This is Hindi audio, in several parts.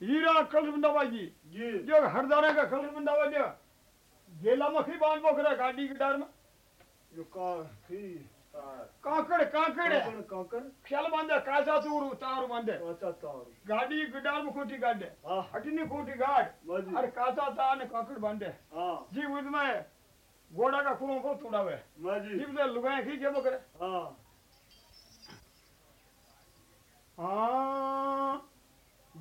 हीरा कलर बंदावा जी। जी जो हरदारे का कलर बंदावा जो गेला मखी बाँध बोखरा गाड़ी के डर में। का थी तार। काकड़ काकड़। है काकड़। ख्याल बांधे कासा तूर तार बांधे। काचा तार। गाड़ी गिटार में खोटी गाड़े। हाँ। हटनी खोटी गाड़। बाजी अरे कासा तार ने काकड़ बांधे। हाँ। जी उसमें घोड़ा का कुरों को तोड़ावे। बाजी जी। उसे लुगाए खी के बकरे। हाँ। हाँ।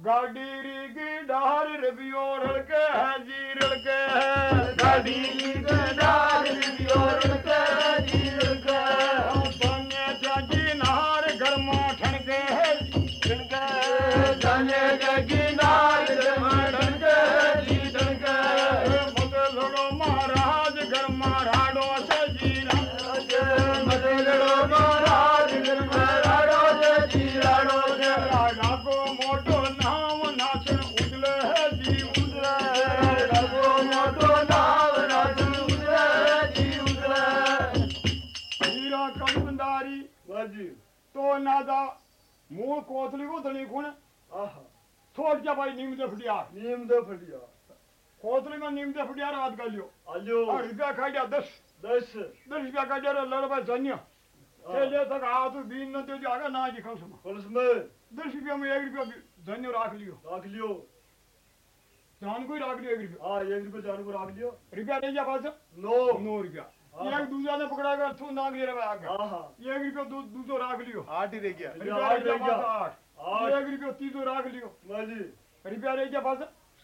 गाड़ी री गिडार रबियो रड़के है जी रड़के है। गाड़ी री गिडार रबियो रड़के तो गुण आहा। छोड़ जा भाई नीम दे फटियार नीम दे फटिया। कोतली में नीम दे फटियार हाथ कर लियो। आजो और रुपया दिया दस। दस। दस रुपया का जरा लड़ भाई धन्य। चले तक हाथ बीन न दे जागा ना जी खल समा। पुलिस में। दस रुपया में एक रुपया भी धन्य राख लियो। राख लियो। जान को ही राख लियो एक रुपया। हाँ एक रुपये जान को राख लियो। रुपया नहीं जा पास। नो। नौ रुपया। एक दूसरा ने पकड़ा कर तू नाग ले रहा आगे। आहा एक रुपया दू दूसरो राख लियो। आठ ही रह गया। रुपया रह गया। गया। आठ। एक रुपया तीसरो राख लियो। बाजी रुपया रह गया पास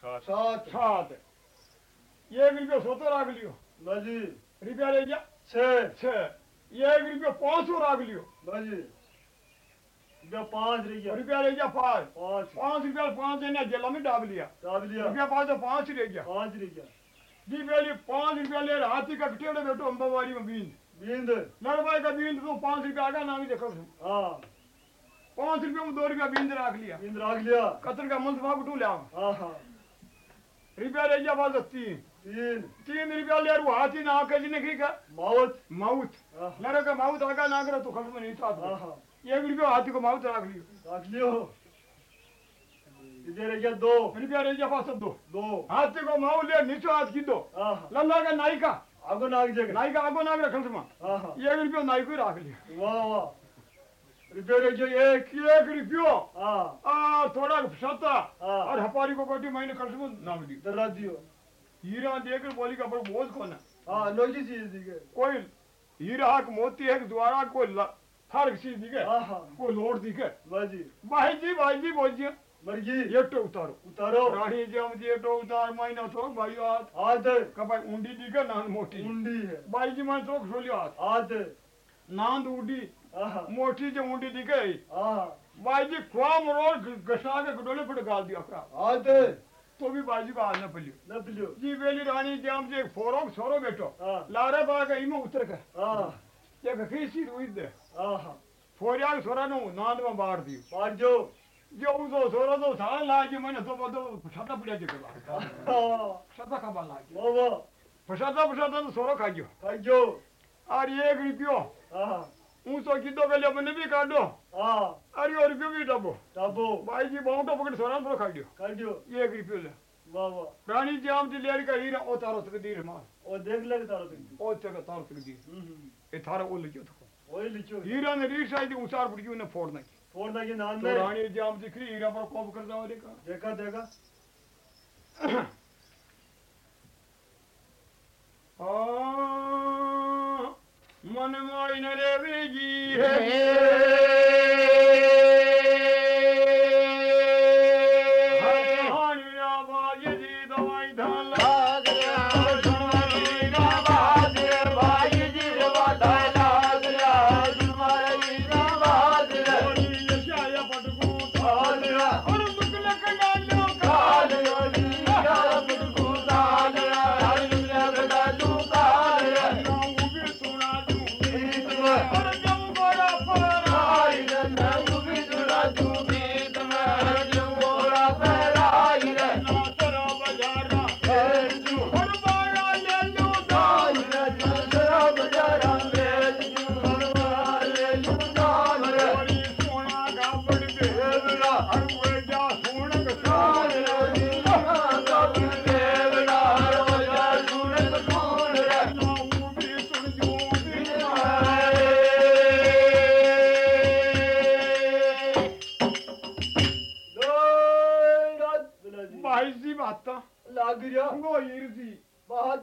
सात। सात। एक रुपया सोतो राख लियो। बाजी रुपया रह गया छः छह। एक रुपया पाँच सौ राख लियो। रुपया पाँच रह गया। रुपया रह गया पाँच। पाँच। रुपया पाँच देने जेला में डाल लिया। दाब लिया। रुपया पाँच तो पाँच रह गया। पाँच रह गया। जी पहले पाँच रुपया ले हाथी का कटेड़े बैठो अम्बावारी में बींद बींद लड़वाई का बींद तो पाँच रुपया आगा नामी देखो। हाँ। पाँच रुपया में दो रुपया बींद राख लिया। बींद राख लिया। कतर का मंत्र भाग उठू लिया हाँ हाँ। रुपया रह गया पास तीन। तीन। रुपया ले रहा हाथी ना आके जी ने का माउथ हाँ। का माउथ आगा ना करे तो खल में नहीं था। हाँ एक रुपया हाथी को माउथ राख लियो। राख लियो। दो रुपया रह दो दो हाथी को माउ ले हाथ की दो लल्ला का नाई आगो नाग जगह नाई आगो नाग रखल समा एक रुपया नाई ही राख लिया वाह वाह रुपये एक एक रुपयो थोड़ा सत्ता और हपारी को कोटी महीने खर्च में नाम दी दर्रा दियो हीरा देकर बोली का पर बोझ कौन है हाँ अनोखी चीज़ दिखे कोई हीरा मोती है द्वारा कोई ल- चीज़ दिखे हाँ हाँ कोई लोड बाजी भाई जी भाई जी बोल जी ये तो उतारो। उतारो रानी जी हम जी तो उतार महीना तो भाई हाथ हाथ कबाई ऊंडी दिखे नान मोटी? मुंडी है। भाई जी मैं तो खोलियो हाथ हाथ नांद ऊंडी। हाँ मोटी जो ऊंडी दिखे हाँ? भाई जी ख्वाम रोड घसा के गडोले पर गाल दिया का हाथ तो भी बाजी को हाल न पलियो न पिलियो जी वेली रानी जाम जे फोरो छोरो बेटो हाँ। लारे बाग इमा उतर के। हाँ। ये खीसी रुई दे। हाँ हाँ फोरिया के छोरा नु नांद में बाढ़ दी पार जो। 여기서 돌아도 다 나지만 서봐도 부사다 부려지고 봐. 부사다 가발라지. 뭐뭐? 부사다 부사다는 서로 가죠. 가죠. 아리에 그리고요. 아. unso kido vele mene bi kado ah ari ori bi dabo dabo bai ji bong to pokit soran pro kadio kadio ye gri pele baba. Rani jam di ler ka hira o taro tak dir ma o dekh le taro tak o tak taro tak dir e thara o licho to o licho hira ne ri sai di usar pudi ne forna ओरदागी नाम में रानी जी हम जिक्री हीरा पर कोप कर जाओ देखा देखा देखा मन माई नरेवी जी है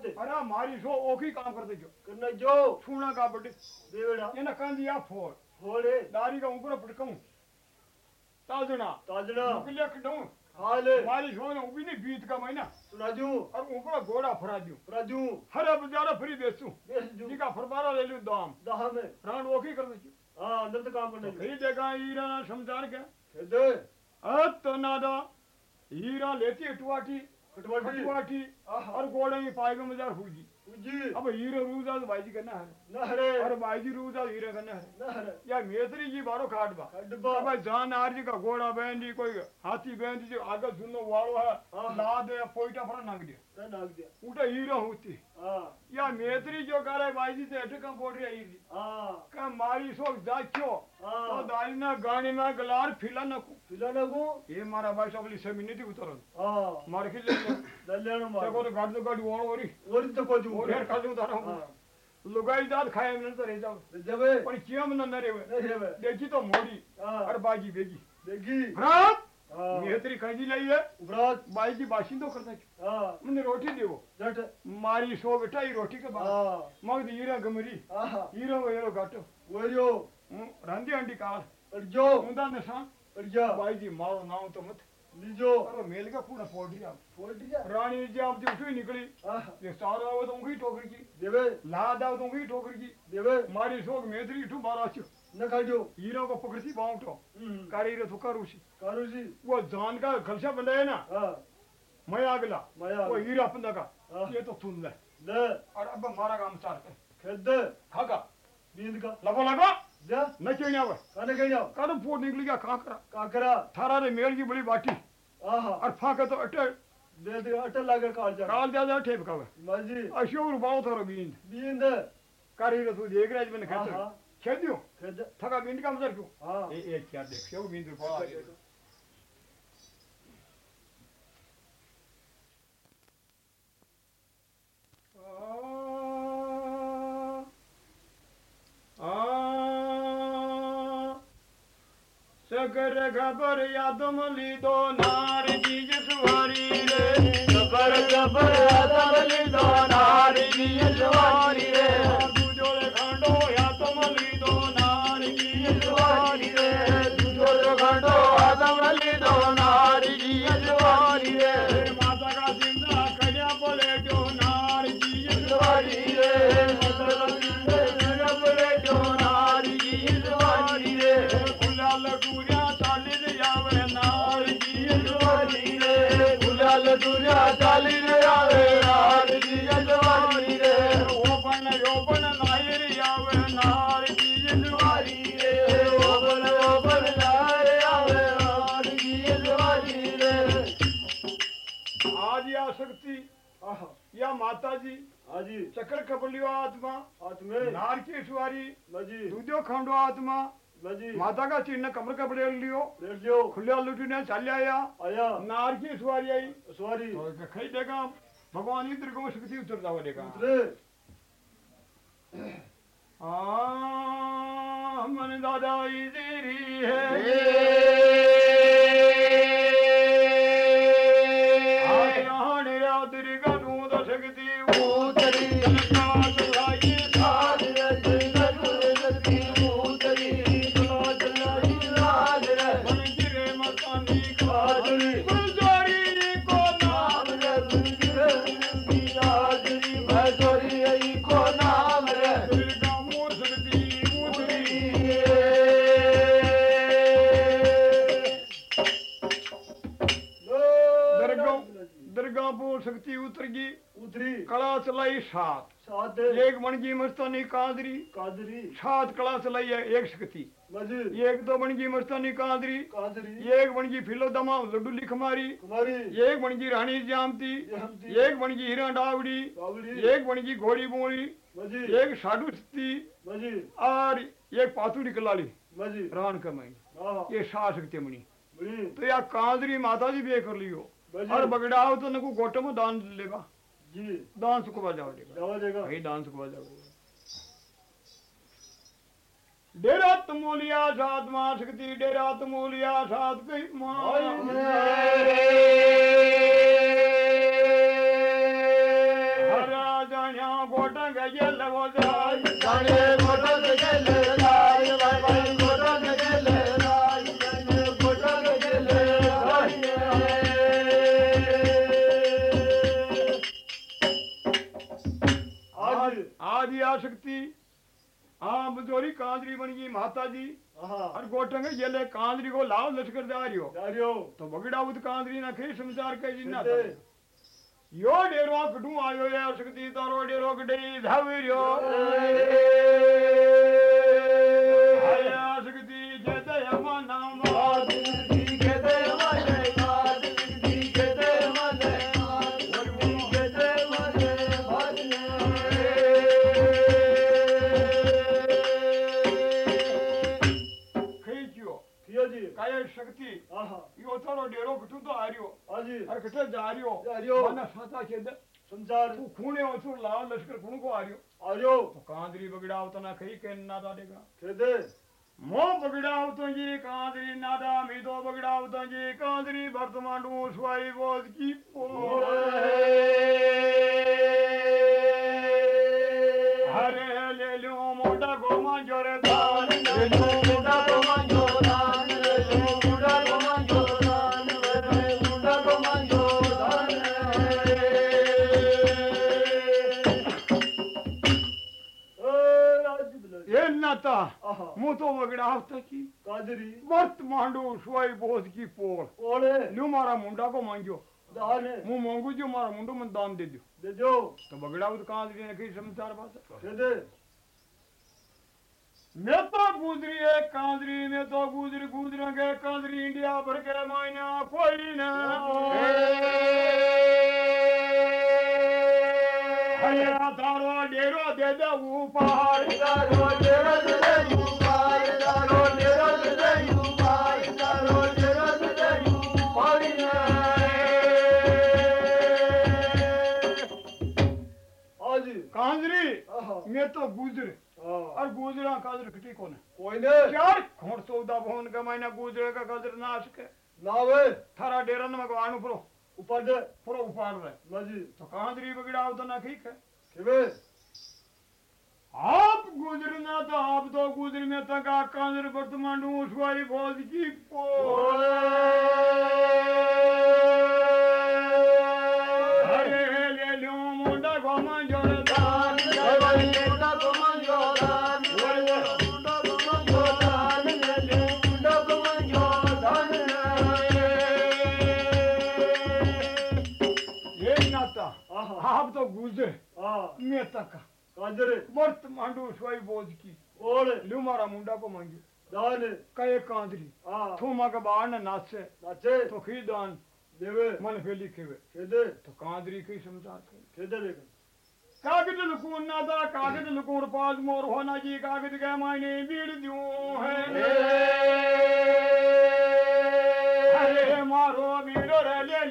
बात अरे मारी सो ओखी काम कर दे जो। करना जो। छूना का बड़े देवड़ा ये ना कान दिया फोड़। होड़े दारी का ऊपर पटकूं ताजना ताजना मुकलिया कटूं हाल मारी सो ने उबी नहीं बीत का महीना सुनाजू और ऊपर घोड़ा फरा दूँ। राजू हरे बजारा फ्री बेचूं बेस जू जी का फरमारा ले लूँ दाम। दहा में रान ओखी कर दे जो हाँ अंदर तो काम करना तो कहीं देखा हीरा ना समझार के। दे अत नादा। हीरा लेती है टुवाटी कटवाटी टुवाटी और गोड़े में पाएगा मजार हुई जी। अब हीरो रूजा भाईजी करना है। नहरे और भाईजी रूजा हीरा करना है। या मेतरी जी बारो बा। खडबा अब जान आर जी का घोड़ा बहन जी कोई हाथी बहन जी आगे सुनो वालो है। ला दे है पोइटा नाग दिया ना नाग दिया उठा हीरो होती हाँ या मेतरी जो करे भाईजी से अटे कम बोल रही है हाँ का मारी सो जाचो तो हाँ दाई ना गाड़ी में गलार फिला न को फिला ना को ये मारा भाई सबसे मिनट उतर हाँ मार के ले दल्याण मार देखो तो गाड़ दो गाड़ी ओर ओरी और तो को जू ओर यार काजू उतारा हाँ। तो नहीं है तो हाँ हाँ मेहतरी खाई लाई है। उपरात बाई की बाशिंदो करता है हाँ। मैंने रोटी देवो। जट। मारी सो बेटा ही रोटी के बाद। हाँ। मग हीरा गमरी। हाँ हीरो वेरो गाटो वरियो। रांधी आंटी काल और जो मुंदा निशान और जा बाई जी मारो नाव तो मत। लीजो। अरे मेल का पूरा फोड़ दिया फोड़ दिया रानी जी आप जो उठी निकली। हाँ ये सारा वो तो उंगी ठोकर की। देवे। लाद आओ तो उंगी ठोकर की। देवे। मारी सोग मेहतरी ठू मारा चु। न खाजो हीरो को तो हम्म। कारी थुका रूसी कारूसी। वो जान का खलसा बंदा है ना? हाँ। मैं आगला। माया वो हीरा अपना का। हाँ। ये तो सुन ले। ले। और अब हमारा काम चार कर खेद। खागा नींद का। लगो लगो। जा। न कहीं जाओ कदम फोड़ निकली गया कहाँ करा? काकरा थारा रे मेल की बड़ी बाटी। आहा। और फाका तो अटे। दे दे लागे काल जा काल जा ठेप का माजी। अशोक बाऊ थारो बींद बींद कारी रे तू देख रहा है मैंने खेत हाँ खेत दियो खेद थका बींद का मजर क्यों हाँ ए ए क्या देख शो बींद पड़ा सगर खबर यादम लीदो नार जी सवारी रे जबर जबर आदम लीदो नारी जी सवारी रे दूजो रे चक्र कपलियो आत्मा। हाथ में नार की सवारी मजी खंडो आत्मा। माता का चिन्ह कमर कपड़े लियो। लेट लियो। खुले लुटने चल आया। आया। नार की सवारी आई। सवारी तो खाई देगा। भगवान इंद्र को शक्ति उतर जावा देगा। उतरे। आ मन दादा इधरी है। मस्तानी कादरी। कादरी। सात क्लास लाई है एक शक्ति। एक दो मणगी मस्तानी कादरी। कादरी। एक मणगी फिलो दमा लड्डू लिख मारी एक मणगी रानी जामती एक मणगी हिरा डावड़ी। एक मणगी घोड़ी बोली। एक साधु स्ती मजिद। और एक पातुड़ी कलाली। मजिद। रान कमाई। ये सात शक्ति मणि तो या कादरी माता जी बे कर लियो। और बगड़ाओ तो नको गोटो में दान लेगा। जी। दान सुखवा जाओ देगा जावा देगा भाई डांस को बजाओ डेरा तमूलिया साध माँ सकती डेरा तमूलिया साध गई माँ। राजा गोटा गया लवो जाए। हाँ कांदरी बन गई माता जी हर और गोटंग ये ले कांदरी को लाओ लश्कर जा रही हो जा रही हो तो बगड़ा उद कांदरी ना खे समझार के जी ना यो डेरो कटू आयो या शक्ति तारो डेरो कटई धावियो डेरो कटू तो आरियो अरे कटे जा। रियो जा रियो। माना साता के दे तू खूने ओसुर लाओ लश्कर खून को आरियो तो कांदरी बगड़ा उतना खई के। नादा देगा मो बगड़ा उतो जी कांदरी नादा मी तो बगड़ा उतो जी कांदरी मांडू स्वाई बोध की पो हरे मु तो बगड़ा उतो की। काजरी। वर्तमान स्वाई बोध की पोल। ओले। ल्यो मारा मुंडा को मांगो दाने। मु मांगू जो मारा मुंडो मन दान दे दो। दे जो तो बगड़ा उत कांदरी ने कही समाचार बात। दे दे। मैं तो गुजरी है कांदरी में तो गुजर गुजरेंगे कांदरी इंडिया भर के मायना कोई ना। हया तारो डेरो दे दे ऊपर। दारो तेरा दे यू आहा मैं तो गुजर। और गुजरा कांदर खटी कोने? कोई ने? चार खोड़ सौदा भवन का महीना गुजरे का कांदर नाश के नावे थारा डेरा न मगवानु प्रो ऊपर दे। प्रो उपाड़ रहे मजी तो कांदरी बगड़ा तो ना ठीक है केवे? आप गुजरना तो आप तो गुजर में तक कांदर वर्तमान उसवाई बोझ की पो में तक वर्तमान उसवाई बोझ की। ल्यू मारा मुंडा को मांगे कहे कांदरी थूमा के बाहर न नाचे। तो खी दान। मन फेली खेवे। तो कांदरी की कागज़ लुकून ना था कागज़ लुकून पास मोर होना जी। कागज़ के मायने बीड़ दियो है। अरे मारो बीड़ो रे ले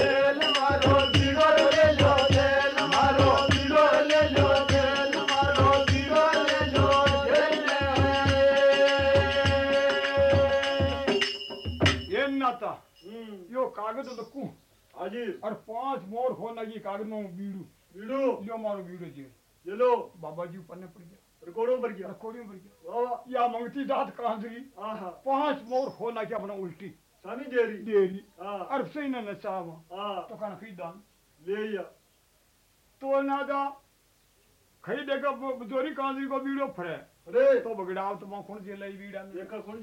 ये कागज़ लुकू हाजी और पाँच मोर होना जी कागज़ में बीड़ू। वीडू लियो मारो बीड़ो जे। ये लो। बाबा जी पन्ने पड़ गया। रिकॉर्डों पर गया। रखोड़ी पड़ गया। वाह या मंगती दात कांदरी आहा पाँच मोर होना क्या अपना उल्टी। सानी देरी। देरी। हाँ। और सही न नचावा। हाँ। तो खाना खी दान? ले या तो नादा खई देखा जोरी कांदरी को बीड़ो फरे अरे। तो बगड़ाव तो मखुण जे लई बीड़ा में। देखा कौन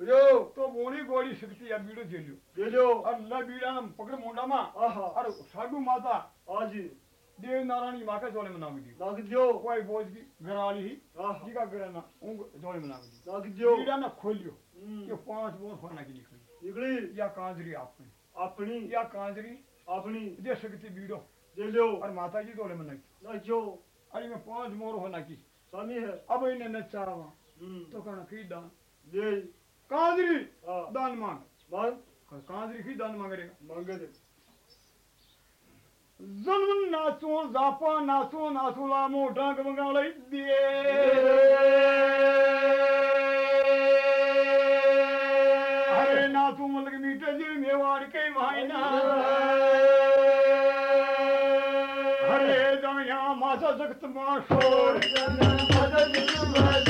बीड़ो पियो तो मोड़ी गोड़ी शक्ति या बीड़ो जेलियो और ल बीड़ा न पकड़ मुंडा मा और साडू माता देव नारायणी माँ के जोड़े में नाम दियो कोई बोझ की घराली ही जी का घराना उन जोड़े में नाम दियो बीड़ा न खोलियो ये पाँच बोर होना की निकली या कांजरी आपने अपनी या कांजरी अपनी दे शक्ति बीड़ो ले लो और माता जी जोड़े में नहीं ना जो अरे मैं पाँच मोर होना की स्वामी है अब इन्हें नचावा तो कहना खी दान ले कांदरी हाँ। दान मांग। मांग? कांदरी खी दान मांगेगा मांगे दे जन्म नाचो जापा नाचो नाचूला मोठा गमगाला दे अरे नाचू मुलग मीठे जी मेवाड़ के मायना अरे जमिया माझा जगत मा शोर। हे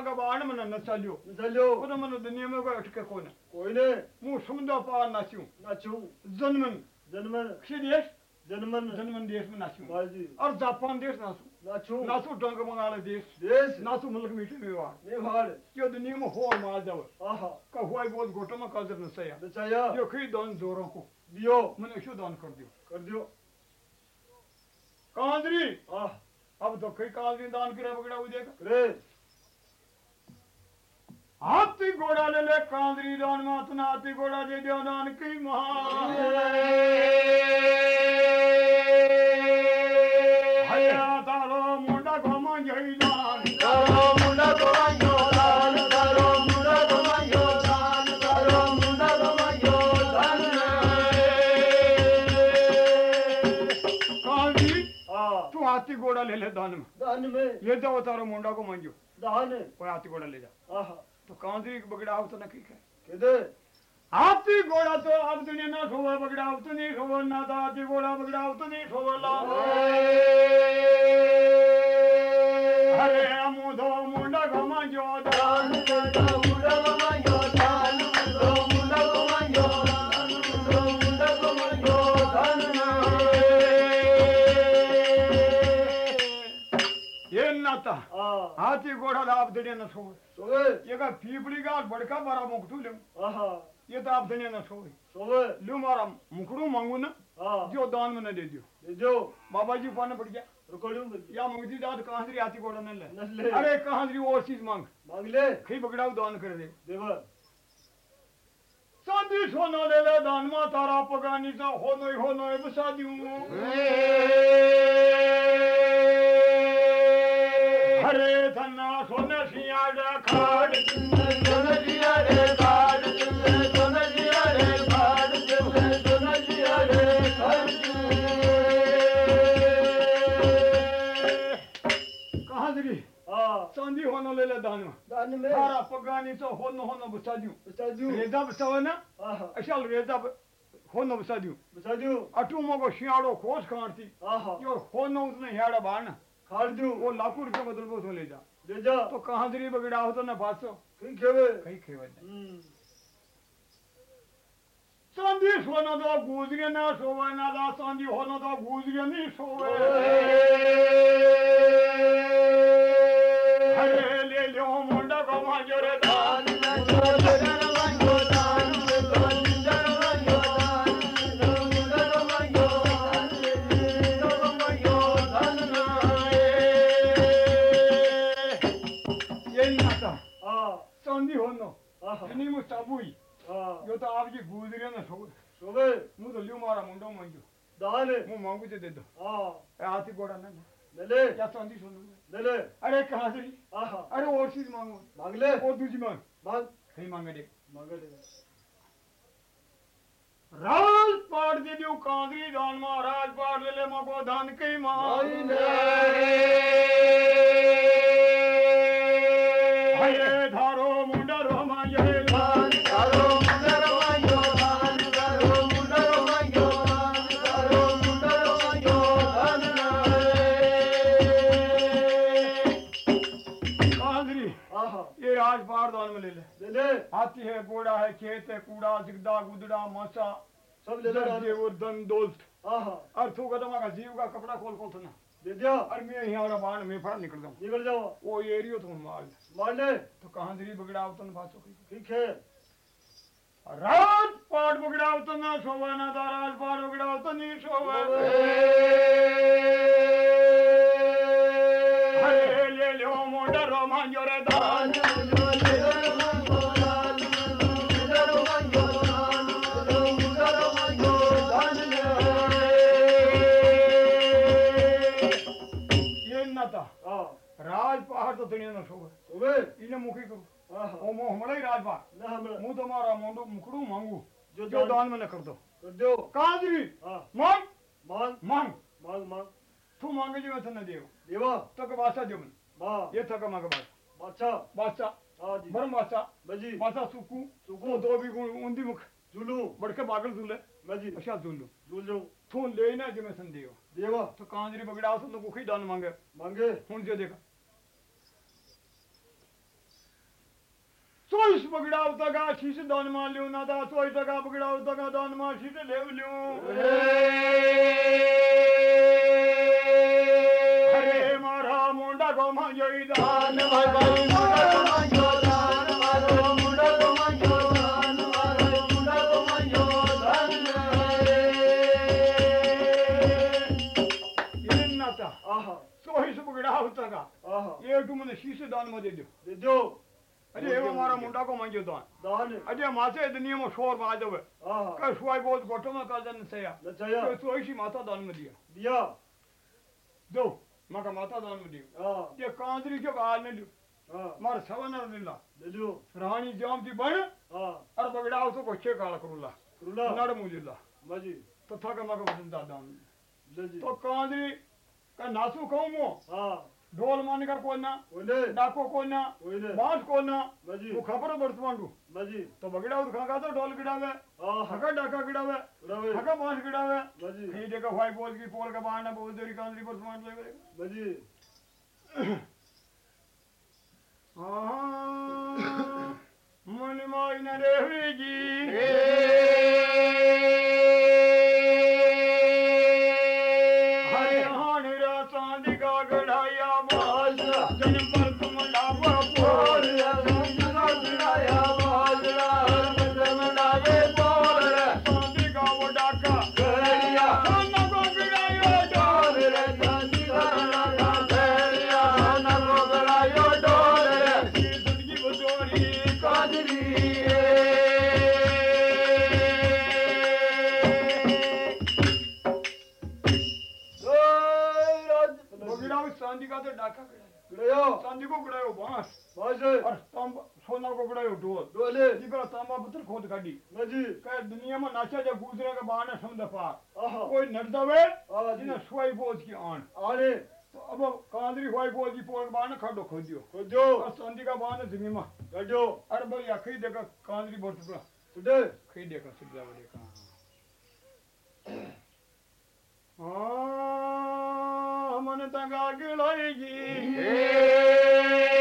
था जे था का बाण मन न चालियो चलो पर मन दुनिया में कोई अटके कोन कोई ने मु समुद्र पार नाचियो नाचू जन्मन जन्मन देश जन्मन जन्मन देश में नाचियो बाजी और जापान देश नाचू नाचू नाचू डंग बंगाल देश देश नाचू मुल्क मीठे मेवाड़ मेवाड़ यो दुनिया में हो मार जाव आहा का हुआ बहुत गोटो में काजर न सया बचाया यो खी दोन जोरों को दियो मैंने शो दान कर दियो कर दियो कांदरी आह अब तो कई कांदरी दान करे बगड़ा हो जाएगा रे हाथी घोड़ा ले ले कांदरी दान मात ना हाथी घोड़ा दे दियो दान की महान हया तारो मुंडा घोमा जई दान तारो मुंडा गोमायो दान तारो मुंडा गोमायो दान तारो मुंडा गोमायो दान कांदरी हाँ तू हाथी घोड़ा ले ले दान में दान में ले जाओ तारो मुंडा को मंजो दान कोई हाथी घोड़ा ले जा आहा तो कांदरी बगड़ा हो तो न की है किदे हाथी घोड़ा तो आप दुनिया ना सोवा बगड़ा अब तो नहीं सोवा ना था हाथी घोड़ा बगड़ा अब तो नहीं सोवा ला अरे। मुधो हाथी घोड़ा ला अब दुनिया ना सोवे ये का पीपड़ी का बड़का बड़ा मुकुटू ले। आहा। ये तो आप दुनिया ना सोवे लू मारा मुकुटू मांगू ना हाँ। जो दान में न दे दियो। दे दो बाबा जी पाने पड़ गया। या मंगती दाद कहाँ से हाथी घोड़ा न ले। अरे कहाँ से और चीज़ मांग। मांग ले। खी बगड़ाऊ दान कर दे। देवा चांदी सोना ले ले दान मा तारा पगानी सा। हो नोई हो नोई बसा दियूं हरे धन्ना सोने सियाड़ा खाड़ सोना जिया रे काट सोना जिया रे काट सोना जिया रे काट कहाँ से हाँ। चांदी होनो ले ले दान मा। दान में? तारा पगानी सा हो नो हो नो बसा दियूं। बता दू रेजा बसावे ना आहा अशल रेजा हो नो बसा दियूं। बता दू अटू मगो सियाड़ो खोस खांती आहा यो हो उसने हेड़ा बाण। दू वो लाखों रुपये बदल तो ले जा। ले जा। तो कहाँ दरी बगड़ा हो तो ना बासो कहीं खेवे। कहीं खेवे नहीं। हम्म। चांदी सोना तो गुजरे ना सोवे ना दा चांदी होना तो गुजरे नहीं सोवे। होनो आहा इन्हीं में साबुई हाँ यो तो आप जी गुजरे ना सोवे सोवे मु तो लियो मारा मुंडो मंजो दान मु मांगू ते दे दो हाँ ए हाथी घोड़ा ना ना। ले ले या चांदी सोनो ले ले अरे कहाँ से आहा अरे और चीज़ मांगो मांग ले और दूसरी मांग मांग कहीं मांगे देख मांगे राज पाड़ दे दियो कांदरी दान मा राज पाड़ ले ले मगो दान कई माँ ले ले। ले हाथी है घोड़ा है खेत है कूड़ा जिगदा गुदड़ा मसा सब ले ले दान दोस्त। आहा। और तू कदम का जीव का कपड़ा खोल खोल सुना दे दिया। और मैं यहाँ वाला बाण में फड़ निकल जाऊँ। निकल जाओ। वो एरियो तो मार मार ले। तो कांदरी बगड़ा उतन बातों की। ठीक है। राज पाड़ बगड़ा उतन ना सोवा ना दा राज पाड़ बगड़ा उतन नहीं सोवा हरे ले लो मोंडा रोमांजो रे दान दान जो जगन मांगो दान। था राज पहाड़ तो दुनिया नो शोभे इने मुखी करो ओ मो हमरा ही राज पहाड़ मु तुम्हारा मोंडो मुखड़ू मांगू जो, जो दान में कर दो कर दो काजरी मांग मांग मांग मांग मांग तू मांगे जो तो न देव देवा तो के बासा जो मन वाह ये तो के मांगे बासा बादशाह बादशाह भरम बादशाह बजी बादशाह सुकू सुकू दो भी गुण उंदी मुख झूलू बड़के बागल झूले बजी अच्छा झूलू झूल तू लेना जो मैं संदेव ਦੇਵਾ ਤਾਂ ਕਾਂਦਰੀ ਬਗੜਾ ਉਸ ਨੂੰ ਕੁਖੀ ਦਾਨ ਮੰਗੇ ਮੰਗੇ ਹੁਣ ਜੇ ਦੇਖ सोईस बगड़ाव दगा शीश दान मान लियो ना दा सोई दगा बगड़ाव दगा दान मान शीश ले लियो अरे मारा मुंडा को मां जोई दान मान ये एक मैंने शीशे दान में दे दो। दे दो। अरे ये हमारा मुंडा को मंजो दान। दान। अरे मासे दुनिया में शोर बना दो कर सुवाई बहुत गोटो में कर दन सया। नचाया तो सोई सी माता दान में दिया। दिया। दो मैं माता दान में दियो। ये कांदरी के बाल में मार सवन दिला। दे दो। रानी जाम दी बण और बगड़ा उसको कोचे काल करूला। करूला। नड़ मुजिला मजी तो था का मैं का दादा तो कांदरी का नासू कहूँ मो। हाँ ಡೋಲ್ ಮಾನಿಕರ್ ಕೋನ್ನ ನಾಕೋ ಕೋನ್ನ ಮಾಸ್ ಕೋನ್ನ ಮು ಖಬರ ಬರ್ಸ್ಮಾಂಡು ತೊ ಬಗಿಡ ಅವ್ರು ಖಗಾದ ಡೋಲ್ ಗಿಡಾವೆ ಹಗ ಡಾಕ ಗಿಡಾವೆ ಹಗ ಮಾಸ್ ಗಿಡಾವೆ ಈ ಜಗ ಹೊಯ್ ಬೋಲ್ ಗಿ ಪೋಲ್ ಗ ಬಾಣ ಬೋಲ್ ದೇರಿ ಕಾಂದ್ರಿ ಬರ್ಸ್ಮಾಂಡ್ ಲೇ ಬಜಿ ಆಹಾ ಮನಿ ಮಾಯಿನ ರೇವಿ ಜಿ आयो चांदी को गड़ायो बाँस। बाँस। और तांबा सोना को गड़ायो डोल डोले निकला तांबा पत्थर खोद काटी नजी हाँ कह दुनिया में नाचा जा गुजरे का बहाना समझ पार कोई नर्दवे हाँ जिने सुई बोझ की आन। हाँ अरे तो अब कांदरी हुई बोझ की पोल बहाना खड़ो खोदियो। खोदियो। और चांदी का बहाना ज़मीन में गड़ो अरे भाई आखिरी देखा कांदरी बोट पड़ा। उधर खी देखा सिद्धा देखा का हाँ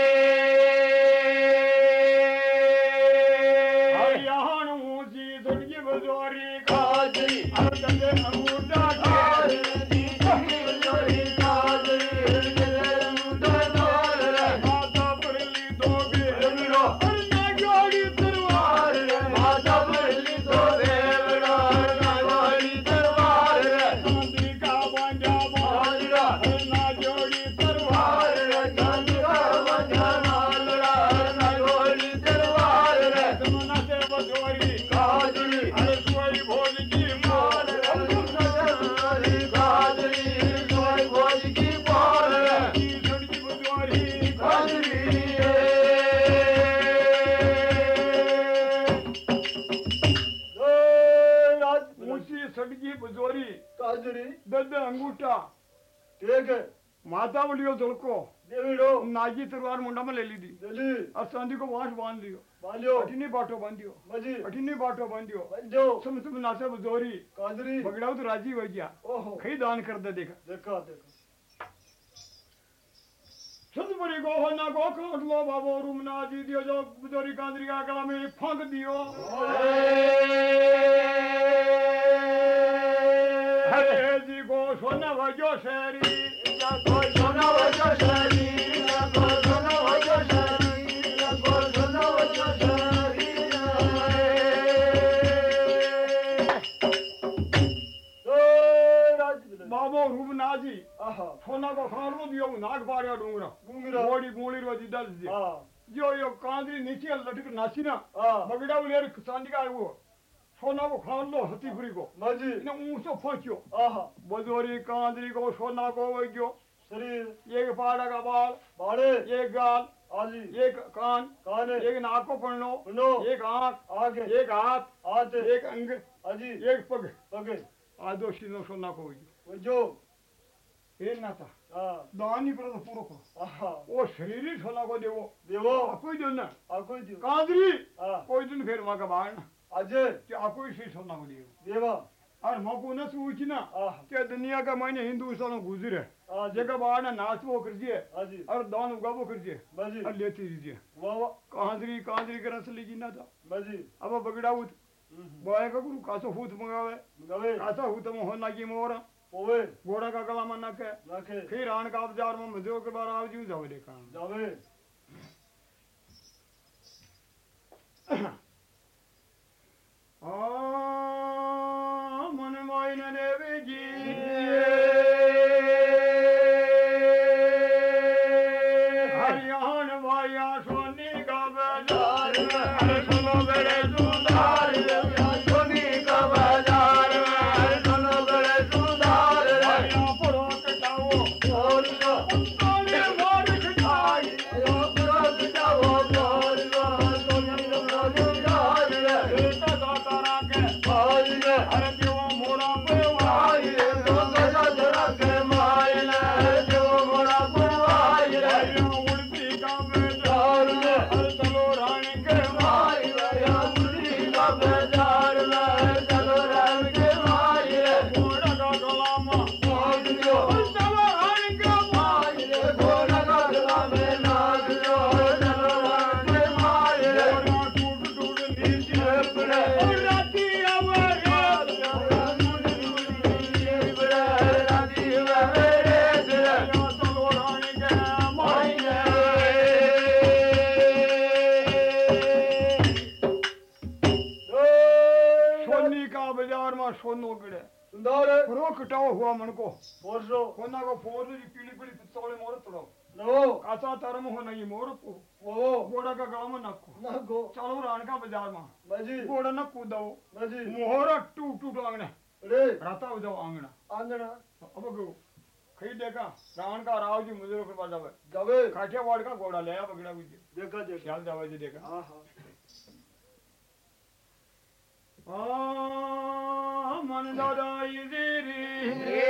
माता बोलियो धुलको नागी तलवार मुंडा में ले ली थी चांदी को वांस बाँध लियो अठीनी बाटो बांधियो अठीनी बाटो बजोरी बगड़ाओ तो राज़ी हो गया ओहो खई दान कर दे देखा देखा देखा सदबरी गो हो ना गो काट लो बाबो रूम ना जी दियो जो बजोरी कांदरी का गला में फंक दियो सोना वजो शहरी बाबो रूम ना जी सोना को खानो दियो नाग पाड़िया डूंगरा गोड़ी गोली रो दल दियो जो यो कांदरी नीचे लटक नासी ना बगड़ा लेर चांदी का वो सोना को खान लो हती फुरी को मजी ने ऊंचो फंचो आहा बजोरी कांदरी को सोना को वग्यो शरीर ये के पाड़ा का बाल बाड़े एक गाल आजी एक कान काने एक नाक को पढ़नो सुनो एक आँख आगे एक हाथ हाथ एक अंग आजी एक पग पगे आदो सीनो सोना को वो जो हे नाता दान करो तो पूरो आहा वो शरीर ही सोना को देवो देवो कोई दिन ना आको दियो कांदरी कोई दिन फिर वहाँ का बाहर कि ही को देवो। और मको न सूची ना दुनिया का मायने हिंदुस्तान गुजरे आजी जगह बाहर ना नाचवो कर दिए और दान उगावो कर दिए और लेती दीजिए कांदरी कांदरी कर असली जी ना था अब बगड़ा उत। हम्म बोए का गुरु कासो फूत मंगावे। गवे कासा फूत में की मोर ओवे घोड़ा का गला में नके नाके फिर आन का बाज़ार में मजो के बार आव जू जावे देखा जावे। आ मन माइन देवी पीली पीली पिस्तौले मोर तड़ो नो काचा तरम हो नहीं मोर को वो घोड़ा का गला में नक्को ना गो चलो रान का बाज़ार में बाजी घोड़ा न कूदो बाजी मोहरा टूट टूट आंगने रे राता हो जाओ आंगना आंगना अब गो खई देखा रावण का राव जी मुझे पास जावे जावे काठियावाड़ का घोड़ा ले आ बगड़ा गुजे देखा देखा ख्याल जावे जी देखा हाँ हाँ मन हरियाण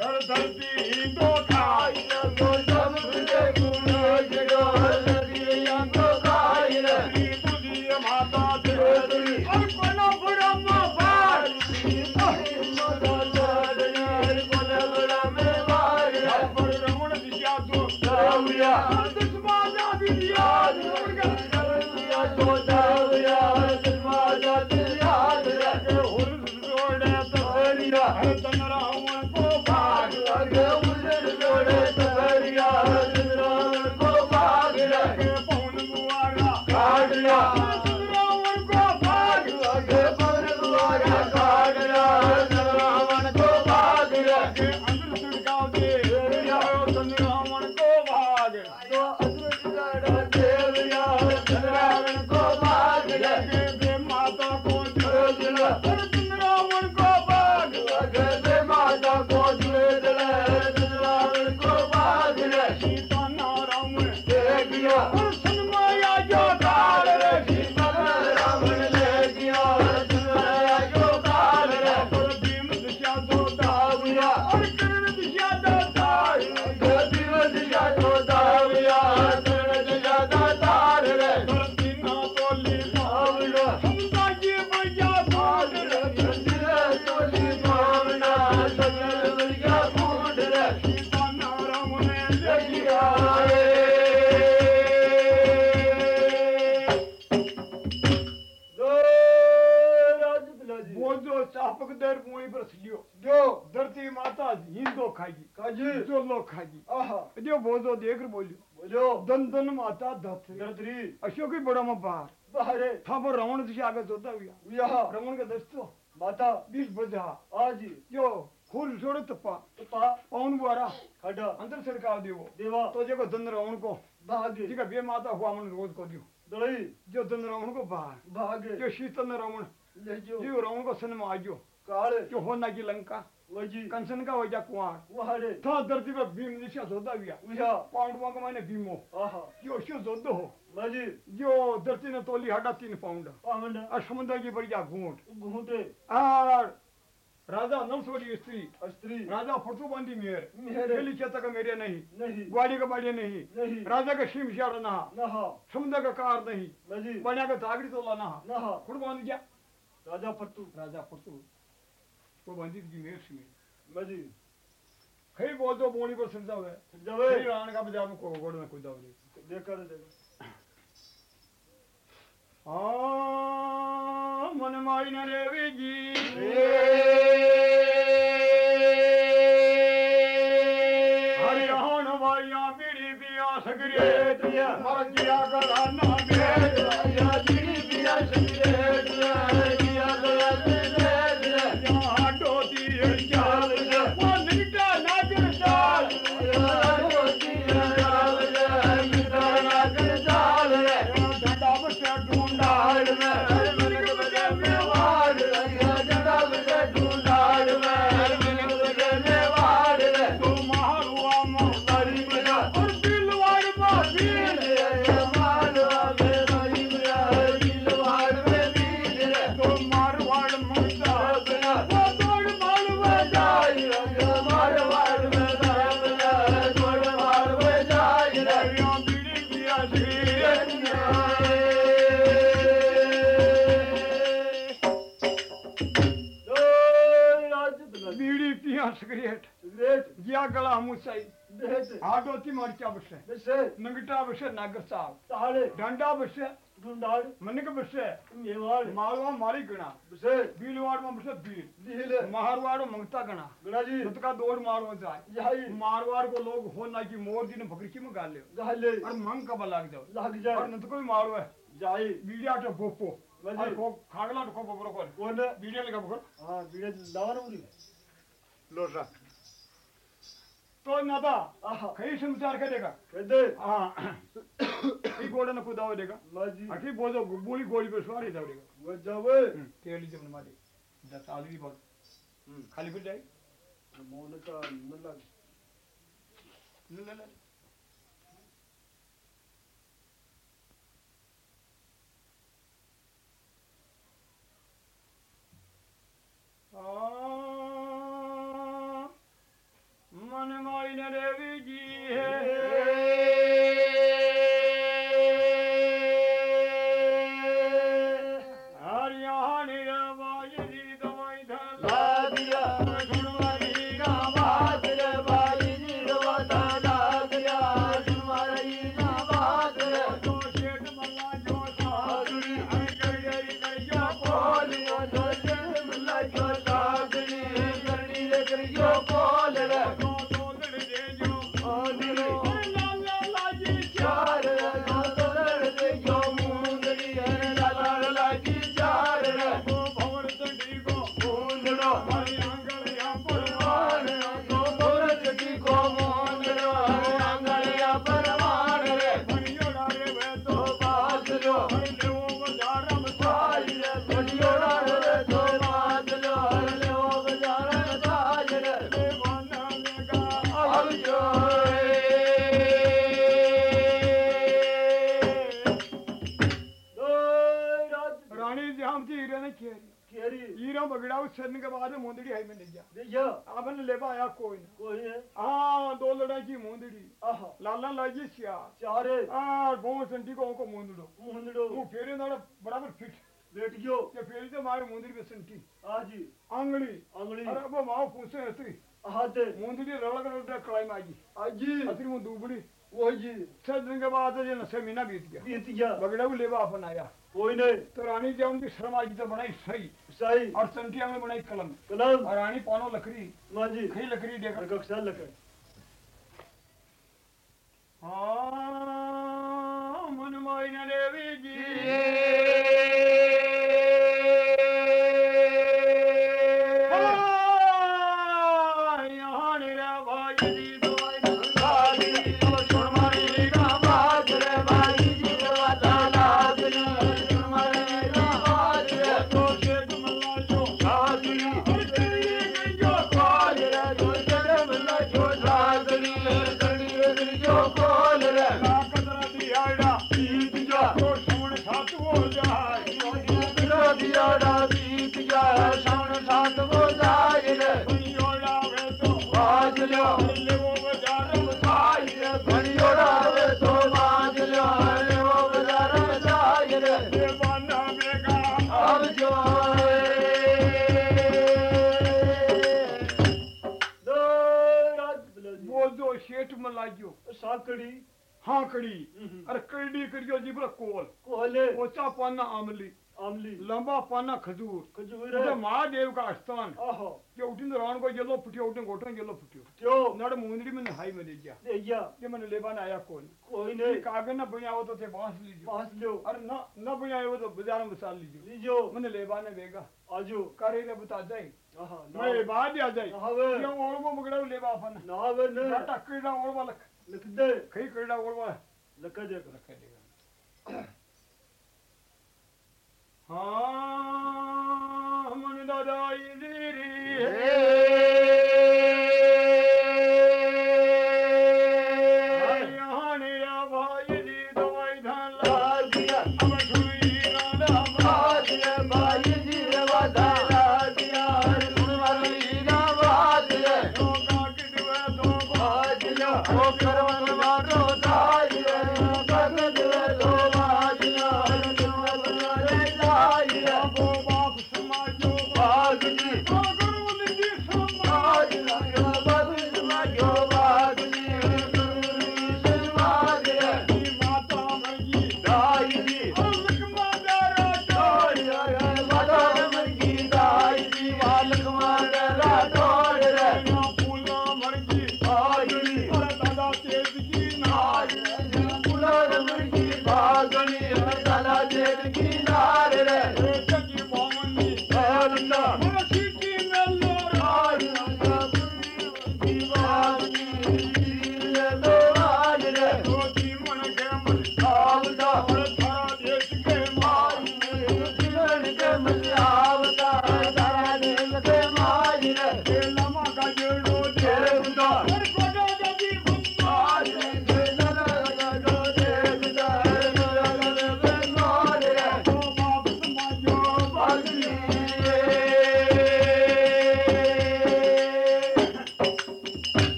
ये दन माता धत अशोक ही बड़ा में बाहर। था वो रावण दिशा आगे जोता हुआ। रावण का दस्तो माता। बीस बजा आजी। जो फूल छोड़ो तप्पा पा पौन बुआरा खड़ा। अंदर छिड़काव दियो देवा। तो जेको दन रावण को। भाग्य जीका बे माता हुआ मन रोज को दियो। दड़ई जो दन रावण को बाहर। भागे। जो शीतल रावण। जो जो रावण को सन में आजो काले। जो होना की लंका। कंसन का वजह कुआर वहाड़े था धरती पे भीम निशा जोदा गया। उया पांडवों का मैंने भीमो। आहा। जो शो जोदो हो। जो। धरती ने तोली हटा तीन पाउंड। पावंड और समुद्र की बढ़िया घूंट। घूंटे। और राजा नलसोड़ी स्त्री। स्त्री। राजा फुटुबंदी मेयर मेरे खेली चेता का मेरे नहीं। नहीं। ग्वाड़ी का बाड़िया नहीं। नहीं। राजा का शिम शार नहा नहा। समुद्र का कार नहीं। बनिया का दागड़ी तोला नहा। नहा। फुटबंद क्या राजा फट्टू राजा फुटू वो बंदी की मेयर सी मजी खरी बोल दो बोनी पर समझा हुआ है जवे खरी रान का बजा में को गोड़ में कुदा हुआ देख कर देख हाँ मन माई न रेवी जी सगरे। मर गया गला ना बेट यहाँ जिया गला मुसाई हाडोती मरचा बसे। नंगटा बसे नागर साहब डंडा बसे। मनक बसे। मालवा मारी गणा। बीलवाड़ में बसे बीर मारवाड़ मंगता गणा। का दौड़ मारवा जाए मारवाड़ को लोग होना की मोर दिन बकरी में गाल ले। और मंग कब लाग जाओ। लग और नत कोई मारो है। जाए। बीड़िया तो बोपो। को खागला तो को बबरो बीड़िया लगा बकर हाँ दावा लोटा तो नादा आहा कई समाचार करेगा कहते हाँ ई गोड़े न कुदाव देगा माजी अठी बोझो गुबुली गोली पे सवारी जाओ वो जावे तेली जब मारी दस आदमी बहुत हम्म। खाली फिर जाए मौन का न लग ले ले ले आ, मन हाँ? चारे। आ भों संटी को को मुंदड़ो। मुंदड़ो। वो फेरे ना बराबर फिट। बैठ गयो। ये फेरे तो मारे मुंदड़ी पे संटी आजी आंगली। अंगली अरे वो माओ पूछे ऐसी हाथे मुंदड़ी रलग रलग कलाई माजी आजी अतरी वो दूबड़ी। वो जी। छह दिन के बाद ये नशे महीना बीत गया। बीत गया। बगड़ा को लेबा अपन आया। कोई नहीं। तो रानी जाऊँ की शर्म आई तो बनाई सही। सही और संटिया में बनाई कलम। कलम। और रानी पानो लकड़ी। माजी खई लकड़ी देखा। कक्षा लकड़ी हाँ मन माई न देवी जी। कड़ी हाँ कड़ी हम्म। अरे कड़ी कड़ियो जी बोला कोल। कोहले ओचा पाना आमली। आमली। लंबा पाना खजूर। खजूर। उधर महादेव का स्थान। ये उठिन रान को जलो फुटियो उठिन गोटन जलो फुटियो। क्यों? नड़ मुंदरी में नहाई में ले गया। ले गया। ये मैंने लेबान आया कौन कोई नहीं। कागज़ न बनिया हो तो थे बाँस लीजिए पास लो। अरे न न बनिया हो तो बाज़ार में साल लीजिए लीजो मैंने लेबान बेगा। आजो। करे रे बता जाए। मैं बाद आ जाए। ये और वो मगड़ा लेबा अपन नहावे ने टाटा कीड़ा और वाला लिख दे कीड़ा और वाला लिख दे। रखे देगा हाँ मन दादाई दीरी यहाँ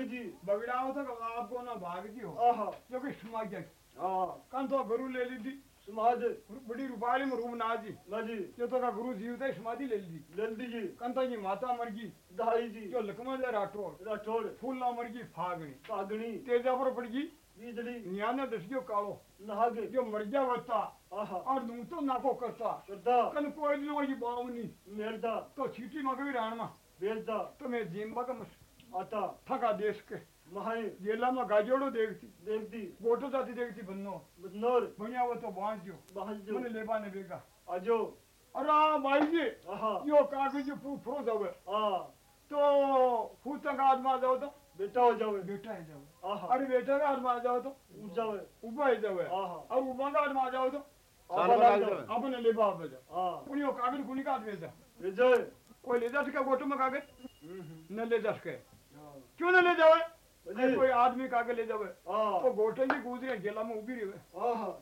जी जी बगड़ाओ तो आपको ना भाग जी हो। आहा। जो कि समाज कन तो गुरु ले ली थी समाज। बड़ी रुपाली में रूम ना जी। ना जी। जो तो का गुरु जीव थे समाधि ले ली। जल्दी जी। कन तो ये माता मर गई। दाई जी। जो लकमल राठौर। राठौड़ फूल ना मर गई फागणी। पागणी तेजा पर पड़ गई। बिजली न्याने कालो। नहागे जो मर गया बता और नू तो नाको करता। कन कोई दिन वही बावनी। मेरदा। तो छीटी मगवी राणमा। बेचदा तो मैं जिम्बा का मस आता थका देश के जेला में गाजोड़ो देखती देखती गोटो जाती देखती बन्नो। बदनौर बढ़िया वो तो बाँध जो बाहर जो मैंने लेबा ने बेगा। आजो। अरे भाई जी आहा। यो कागज़ फू फ्रोज होवे आ। तो फूट तक आदमा जाओ तो? बेटा हो जावे। बेटा है जाओ आहा। अरे बेटा का आदमा जाओ तो? उठ जावे। उबा है जाओ आहा। और उबा का आदमा जाओ तो? आबा लाग जावे। अपने लेबा आप जाओ हाँ क्यों न ले जावे? कोई आदमी कागज़ ले जावे। हाँ। तो गोटो की गुजरे जेला में उभी रहे।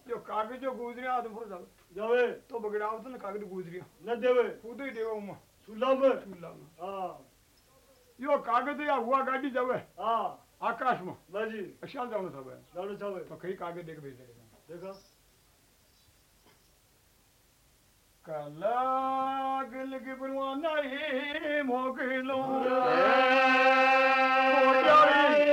जो कागज़ जो गुजरे आदम पर जावे। जावे। तो बगड़ाओ तो न कागज़ गुजरिया। न देवे। खुद ही देवो उमा। सुला में चूल्हा में। हाँ। यो कागज़ या हुआ गाड़ी जावे। हाँ। आकाश में। बाजी अशाल जाओ सब लाडू चावे तो कई कागज़ देख भेज देगा देखा कलागल के बनवाना ही मोगलो। तोड़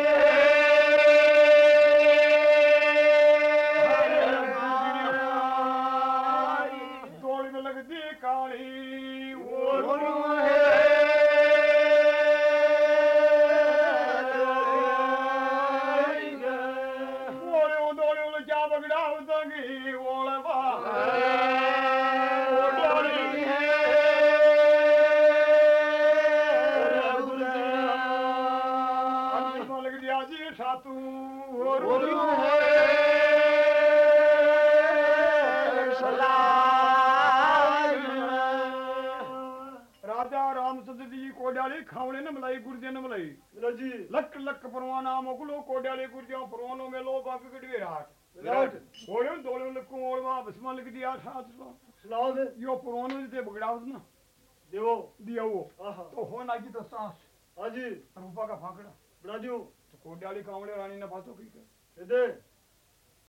कोड्याली खावड़े न मलाई गुर्जे न मलाई। जी। लक लक परवाना मोकलो कोड्याली गुर्जे परवानो में लो बाकी कटवे राट विराट ओले दोले लक्कू ओलवा बसमा लिख दिया सौ सुनाओ दे यो परवानो जी ते बगड़ावत ना। देवो। दिया वो। तो हो ना की तो सांस। हाजी रूपा का फाकड़ा। बना दियो तो कोड्याली रानी ने पातो की दे